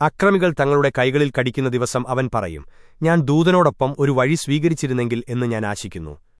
അക്രമികൾ തങ്ങളുടെ കൈകളിൽ കടിക്കുന്ന ദിവസം അവൻ പറയും ഞാൻ ദൂതനോടൊപ്പം ഒരു വഴി സ്വീകരിച്ചിരുന്നെങ്കിൽ എന്ന് ഞാൻ ആശിക്കുന്നു.